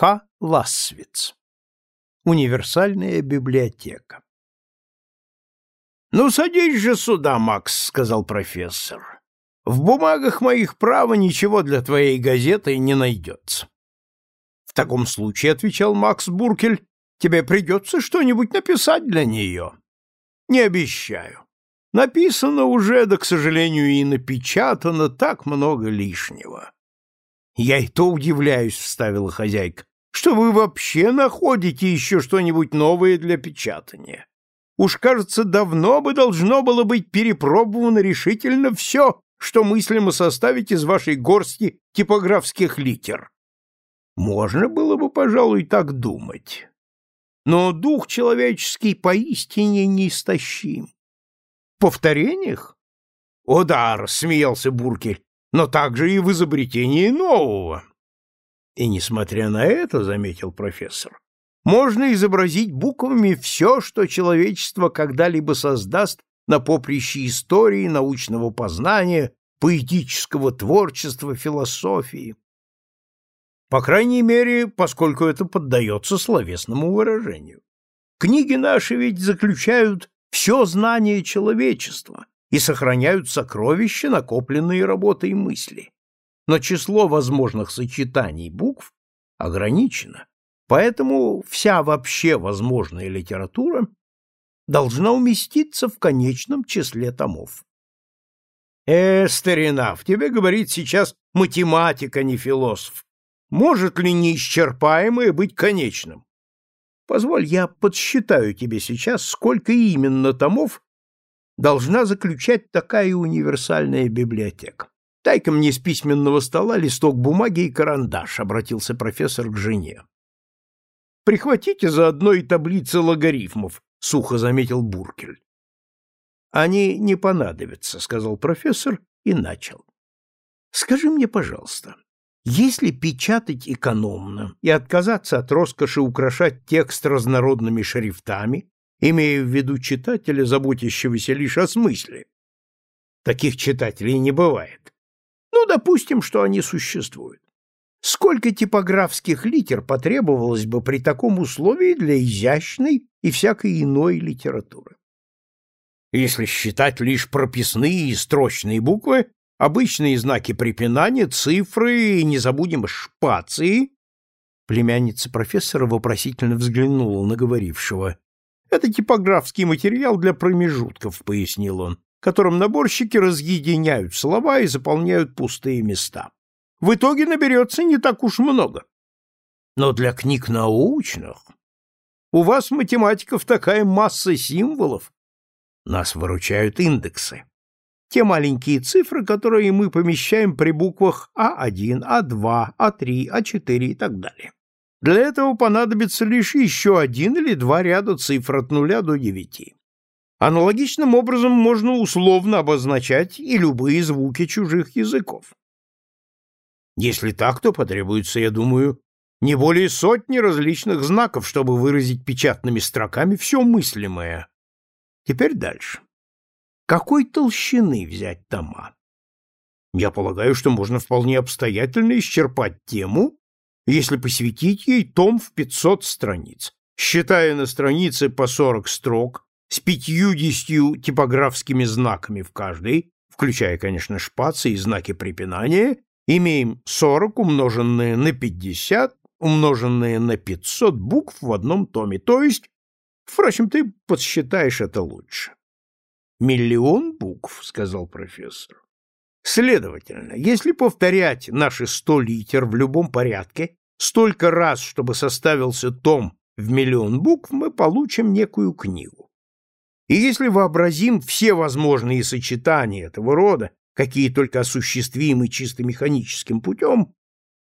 К. Лассвиц. Универсальная библиотека. «Ну, садись же сюда, Макс», — сказал профессор. «В бумагах моих права ничего для твоей газеты не найдется». «В таком случае», — отвечал Макс Буркель, — «тебе придется что-нибудь написать для нее». «Не обещаю. Написано уже, да, к сожалению, и напечатано так много лишнего». «Я и то удивляюсь», — вставила хозяйка, «что вы вообще находите еще что-нибудь новое для печатания. Уж, кажется, давно бы должно было быть перепробовано решительно все, что мыслимо составить из вашей горсти типографских литер. Можно было бы, пожалуй, так думать. Но дух человеческий поистине неистощим. В повторениях? О да, рассмеялся Буркель, но также и в изобретении нового. И несмотря на это, заметил профессор, можно изобразить буквами все, что человечество когда-либо создаст на поприще истории, научного познания, поэтического творчества, философии. По крайней мере, поскольку это поддается словесному выражению. Книги наши ведь заключают все знание человечества и сохраняют сокровища, накопленные работой мысли. Но число возможных сочетаний букв ограничено. Поэтому вся вообще возможная литература должна уместиться в конечном числе томов. Э, старина, в тебе говорит сейчас математик, а не философ. Может ли неисчерпаемое быть конечным? Позволь, я подсчитаю тебе сейчас, сколько именно томов должна заключать такая универсальная библиотека. Дай-ка мне с письменного стола листок бумаги и карандаш, обратился профессор к жене. Прихватите заодно и таблицы логарифмов, сухо заметил Буркель. Они не понадобятся, сказал профессор и начал. Скажи мне, пожалуйста, если печатать экономно и отказаться от роскоши украшать текст разнородными шрифтами, имея в виду читателя, заботящегося лишь о смысле, таких читателей не бывает. Допустим, что они существуют. Сколько типографских литер потребовалось бы при таком условии для изящной и всякой иной литературы? Если считать лишь прописные и строчные буквы, обычные знаки препинания, цифры и, не забудем, шпации, племянница профессора вопросительно взглянула на говорившего. Это типографский материал для промежутков, пояснил он, которым наборщики разъединяют слова и заполняют пустые места в итоге наберется не так уж много. Но для книг научных у вас, математиков, такая масса символов. Нас выручают индексы. Те маленькие цифры, которые мы помещаем при буквах А1, А2, А3, А4 и так далее. Для этого понадобится лишь еще один или два ряда цифр от нуля до девяти. Аналогичным образом можно условно обозначать и любые звуки чужих языков. Если так, то потребуется, я думаю, не более сотни различных знаков, чтобы выразить печатными строками все мыслимое. Теперь дальше. Какой толщины взять тома? Я полагаю, что можно вполне обстоятельно исчерпать тему, если посвятить ей том в 500 страниц, считая на странице по 40 строк с пятьюдесятью типографскими знаками в каждой, включая, конечно, шпацы и знаки препинания, имеем 40 умноженное на 50 умноженное на 500 букв в одном томе, то есть, впрочем, ты подсчитаешь это лучше. Миллион букв, сказал профессор. Следовательно, если повторять наши сто литер в любом порядке столько раз, чтобы составился том в миллион букв, мы получим некую книгу. И если вообразим все возможные сочетания этого рода какие только осуществимы чисто механическим путем,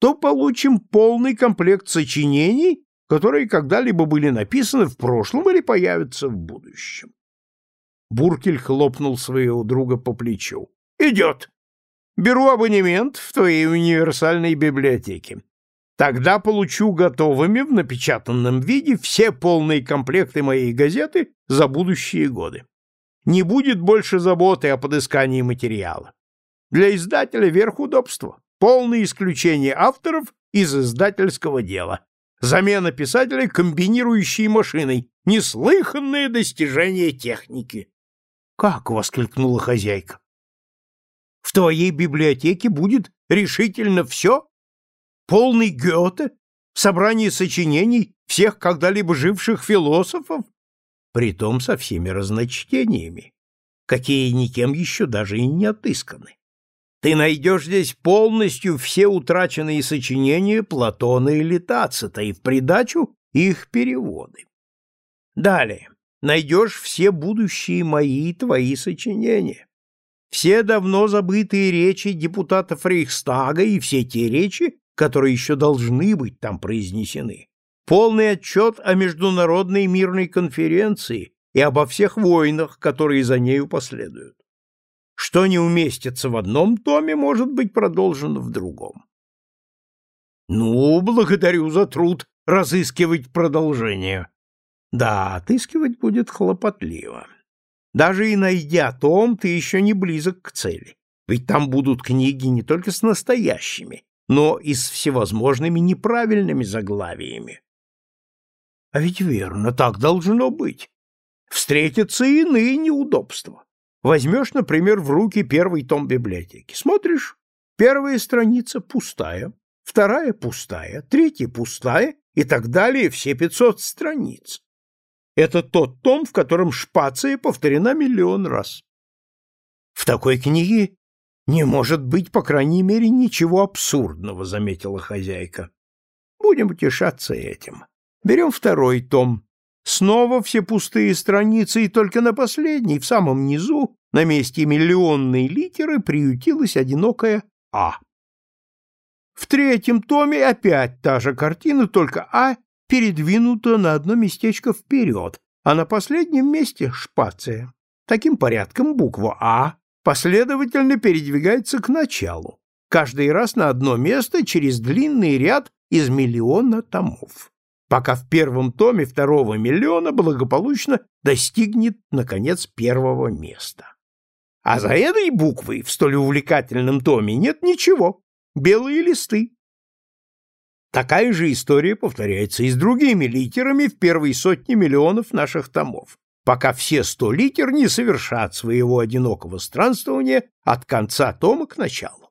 то получим полный комплект сочинений, которые когда-либо были написаны в прошлом или появятся в будущем. Буркель хлопнул своего друга по плечу. «Идет! Беру абонемент в твоей универсальной библиотеке. Тогда получу готовыми в напечатанном виде все полные комплекты моей газеты за будущие годы. Не будет больше заботы о подыскании материала. Для издателя верх удобства. Полное исключение авторов из издательского дела. Замена писателя комбинирующей машиной. Неслыханное достижение техники. «Как?» — воскликнула хозяйка. «В твоей библиотеке будет решительно все? Полный Гёте? Собрание сочинений всех когда-либо живших философов? Притом со всеми разночтениями, какие никем еще даже и не отысканы. Ты найдешь здесь полностью все утраченные сочинения Платона или Тацита и в придачу их переводы. Далее найдешь все будущие мои и твои сочинения, все давно забытые речи депутатов Рейхстага и все те речи, которые еще должны быть там произнесены, полный отчет о Международной мирной конференции и обо всех войнах, которые за нею последуют. Что не уместится в одном томе, может быть продолжено в другом. Ну, благодарю за труд разыскивать продолжение. Да, отыскивать будет хлопотливо. Даже и найдя том, ты еще не близок к цели. Ведь там будут книги не только с настоящими, но и с всевозможными неправильными заглавиями. А ведь верно, так должно быть. Встретятся иные неудобства. Возьмешь, например, в руки первый том библиотеки. Смотришь, первая страница пустая, вторая пустая, третья пустая и так далее, все пятьсот страниц. Это тот том, в котором шпация повторена миллион раз. В такой книге не может быть, по крайней мере, ничего абсурдного, заметила хозяйка. Будем утешаться этим. Берем второй том. Снова все пустые страницы, и только на последней, в самом низу, на месте миллионной литеры, приютилась одинокая «А». В третьем томе опять та же картина, только «А» передвинута на одно местечко вперед, а на последнем месте шпация. Таким порядком буква «А» последовательно передвигается к началу, каждый раз на одно место через длинный ряд из миллиона томов, пока в первом томе второго миллиона благополучно достигнет, наконец, первого места. А за этой буквой в столь увлекательном томе нет ничего, белые листы, Такая же история повторяется и с другими литерами в первой сотне миллионов наших томов, пока все сто литер не совершат своего одинокого странствования от конца тома к началу.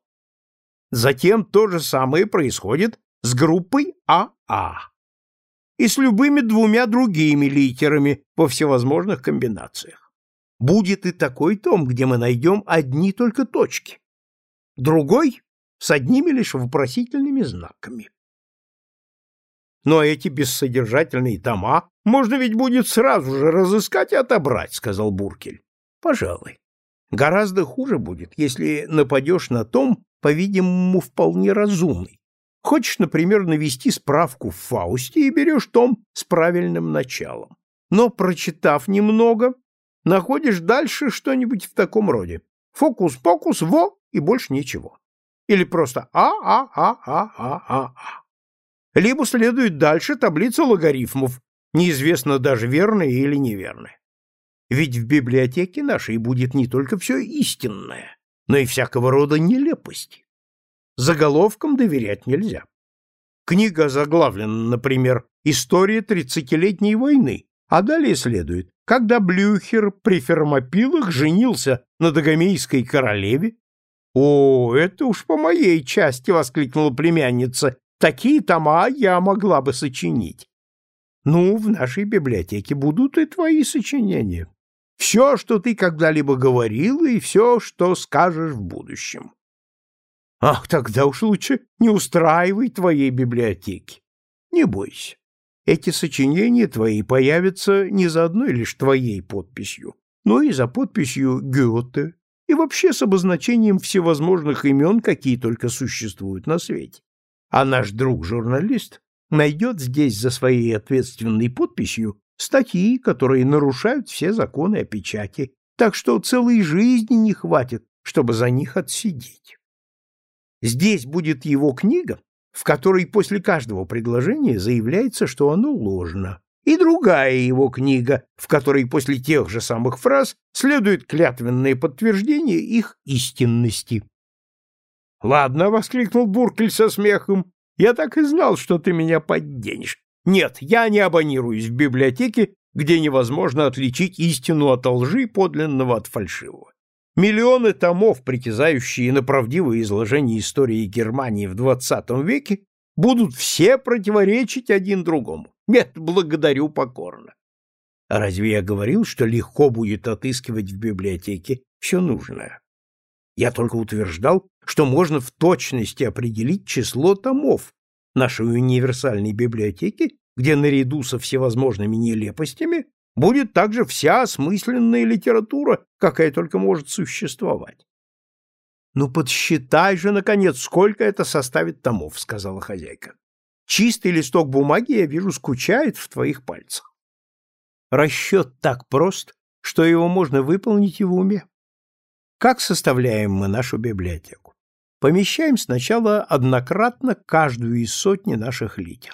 Затем то же самое происходит с группой АА а и с любыми двумя другими литерами по всевозможных комбинациях. Будет и такой том, где мы найдем одни только точки, другой — с одними лишь вопросительными знаками. Но эти бессодержательные тома можно ведь будет сразу же разыскать и отобрать, — сказал Буркель. — Пожалуй. Гораздо хуже будет, если нападешь на том, по-видимому, вполне разумный. Хочешь, например, навести справку в Фаусте и берешь том с правильным началом. Но, прочитав немного, находишь дальше что-нибудь в таком роде. Фокус-покус, во, и больше ничего. Или просто а-а-а-а-а-а-а либо следует дальше таблица логарифмов, неизвестно даже верная или неверная. Ведь в библиотеке нашей будет не только все истинное, но и всякого рода нелепости. Заголовкам доверять нельзя. Книга заглавлена, например, «История тридцатилетней войны», а далее следует, когда Блюхер при Фермопилах женился на Дагомейской королеве. «О, это уж по моей части!» — воскликнула племянница Такие тома я могла бы сочинить. Ну, в нашей библиотеке будут и твои сочинения. Все, что ты когда-либо говорила, и все, что скажешь в будущем. Ах, тогда уж лучше не устраивай твоей библиотеки. Не бойся. Эти сочинения твои появятся не за одной лишь твоей подписью, но и за подписью Гёте, и вообще с обозначением всевозможных имен, какие только существуют на свете а наш друг-журналист найдет здесь за своей ответственной подписью статьи, которые нарушают все законы о печати, так что целой жизни не хватит, чтобы за них отсидеть. Здесь будет его книга, в которой после каждого предложения заявляется, что оно ложно, и другая его книга, в которой после тех же самых фраз следует клятвенное подтверждение их истинности. — Ладно, — воскликнул Буркель со смехом, — я так и знал, что ты меня подденешь. Нет, я не абонируюсь в библиотеке, где невозможно отличить истину от лжи, подлинного от фальшивого. Миллионы томов, притязающие на правдивое изложение истории Германии в XX веке, будут все противоречить один другому. Нет, благодарю покорно. А разве я говорил, что легко будет отыскивать в библиотеке все нужное? Я только утверждал, что можно в точности определить число томов нашей универсальной библиотеки, где наряду со всевозможными нелепостями будет также вся осмысленная литература, какая только может существовать. Ну подсчитай же наконец, сколько это составит томов, сказала хозяйка. Чистый листок бумаги, я вижу, скучает в твоих пальцах. Расчет так прост, что его можно выполнить и в уме. Как составляем мы нашу библиотеку? Помещаем сначала однократно каждую из сотни наших литер.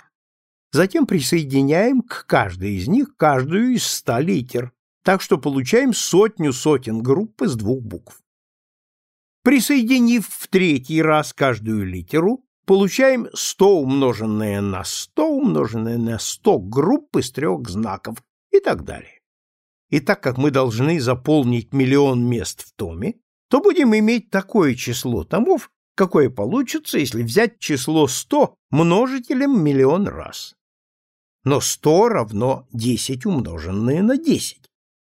Затем присоединяем к каждой из них каждую из ста литер, так что получаем сотню сотен групп из двух букв. Присоединив в третий раз каждую литеру, получаем 100 умноженное на 100 умноженное на 100 групп из трех знаков и так далее. И так как мы должны заполнить миллион мест в томе, то будем иметь такое число томов, какое получится, если взять число 100 множителем миллион раз. Но 100 равно 10 умноженное на 10.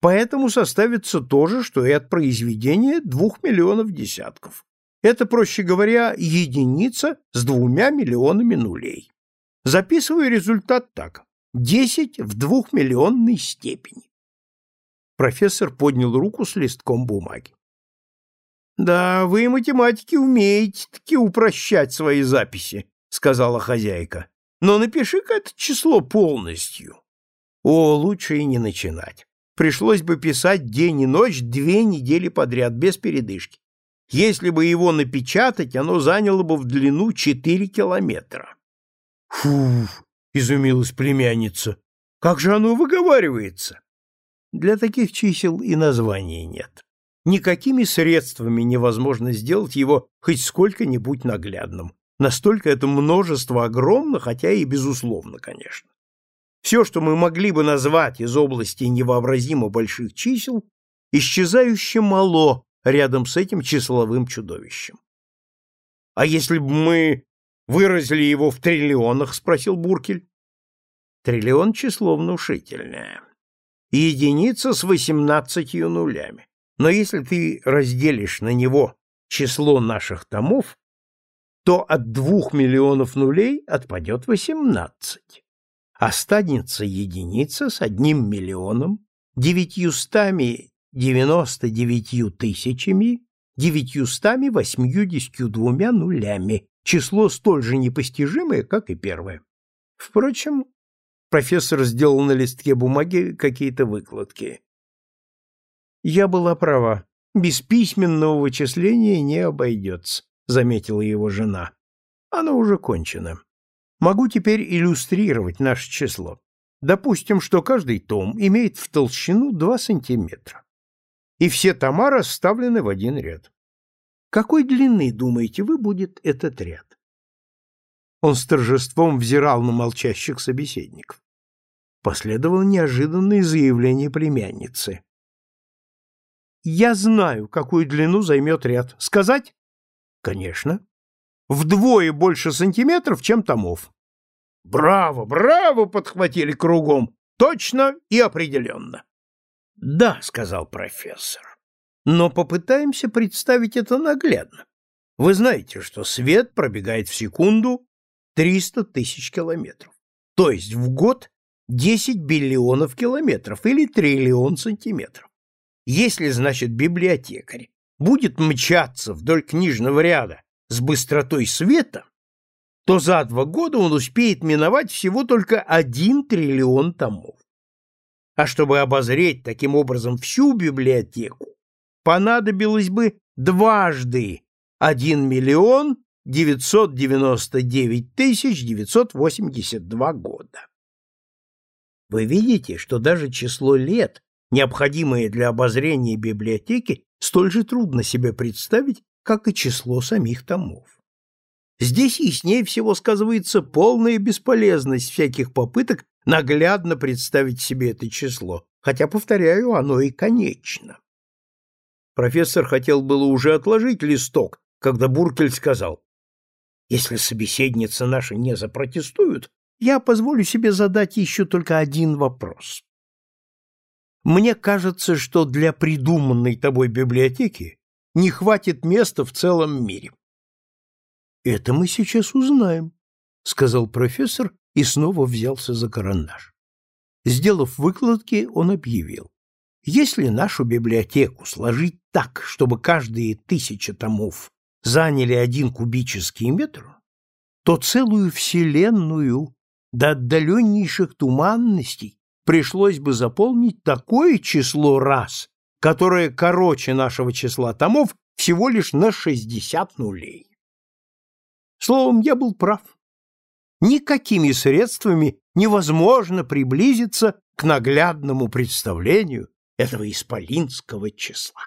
Поэтому составится то же, что и от произведения двух миллионов десятков. Это, проще говоря, единица с двумя миллионами нулей. Записываю результат так. 10 в двухмиллионной степени. Профессор поднял руку с листком бумаги. Да, вы, математики, умеете таки упрощать свои записи, сказала хозяйка. Но напиши-ка это число полностью. О, лучше и не начинать. Пришлось бы писать день и ночь две недели подряд без передышки. Если бы его напечатать, оно заняло бы в длину четыре километра. Фу, изумилась племянница. Как же оно выговаривается? Для таких чисел и названия нет. Никакими средствами невозможно сделать его хоть сколько-нибудь наглядным. Настолько это множество огромно, хотя и безусловно, конечно. Все, что мы могли бы назвать из области невообразимо больших чисел, исчезающе мало рядом с этим числовым чудовищем. — А если бы мы выразили его в триллионах? — спросил Буркель. — Триллион — число внушительное и единица с восемнадцатью нулями. Но если ты разделишь на него число наших томов, то от двух миллионов нулей отпадет восемнадцать. Останется единица с одним миллионом, девятьюстами девяносто девятью тысячами, девятьюстами восьмьюдесятью двумя нулями, число столь же непостижимое, как и первое. Впрочем, Профессор сделал на листке бумаги какие-то выкладки. Я была права. Без письменного вычисления не обойдется, заметила его жена. Оно уже кончено. Могу теперь иллюстрировать наше число. Допустим, что каждый том имеет в толщину 2 сантиметра. И все тома расставлены в один ряд. Какой длины, думаете вы, будет этот ряд? Он с торжеством взирал на молчащих собеседников. Последовало неожиданное заявление племянницы. «Я знаю, какую длину займет ряд. Сказать?» «Конечно. Вдвое больше сантиметров, чем томов». «Браво, браво!» — подхватили кругом. «Точно и определенно». «Да», — сказал профессор. «Но попытаемся представить это наглядно. Вы знаете, что свет пробегает в секунду 300 тысяч километров. То есть в год 10 биллионов километров или триллион сантиметров. Если, значит, библиотекарь будет мчаться вдоль книжного ряда с быстротой света, то за два года он успеет миновать всего только один триллион томов. А чтобы обозреть таким образом всю библиотеку, понадобилось бы дважды 1 миллион 999 тысяч 982 года. Вы видите, что даже число лет, необходимое для обозрения библиотеки, столь же трудно себе представить, как и число самих томов. Здесь яснее всего сказывается полная бесполезность всяких попыток наглядно представить себе это число, хотя, повторяю, оно и конечно. Профессор хотел было уже отложить листок, когда Буркель сказал, «Если собеседница наша не запротестует, я позволю себе задать еще только один вопрос. Мне кажется, что для придуманной тобой библиотеки не хватит места в целом мире. Это мы сейчас узнаем, сказал профессор и снова взялся за карандаш. Сделав выкладки, он объявил: если нашу библиотеку сложить так, чтобы каждые тысяча томов заняли один кубический метр, то целую вселенную до отдаленнейших туманностей пришлось бы заполнить такое число раз, которое короче нашего числа томов всего лишь на 60 нулей. Словом, я был прав. Никакими средствами невозможно приблизиться к наглядному представлению этого исполинского числа.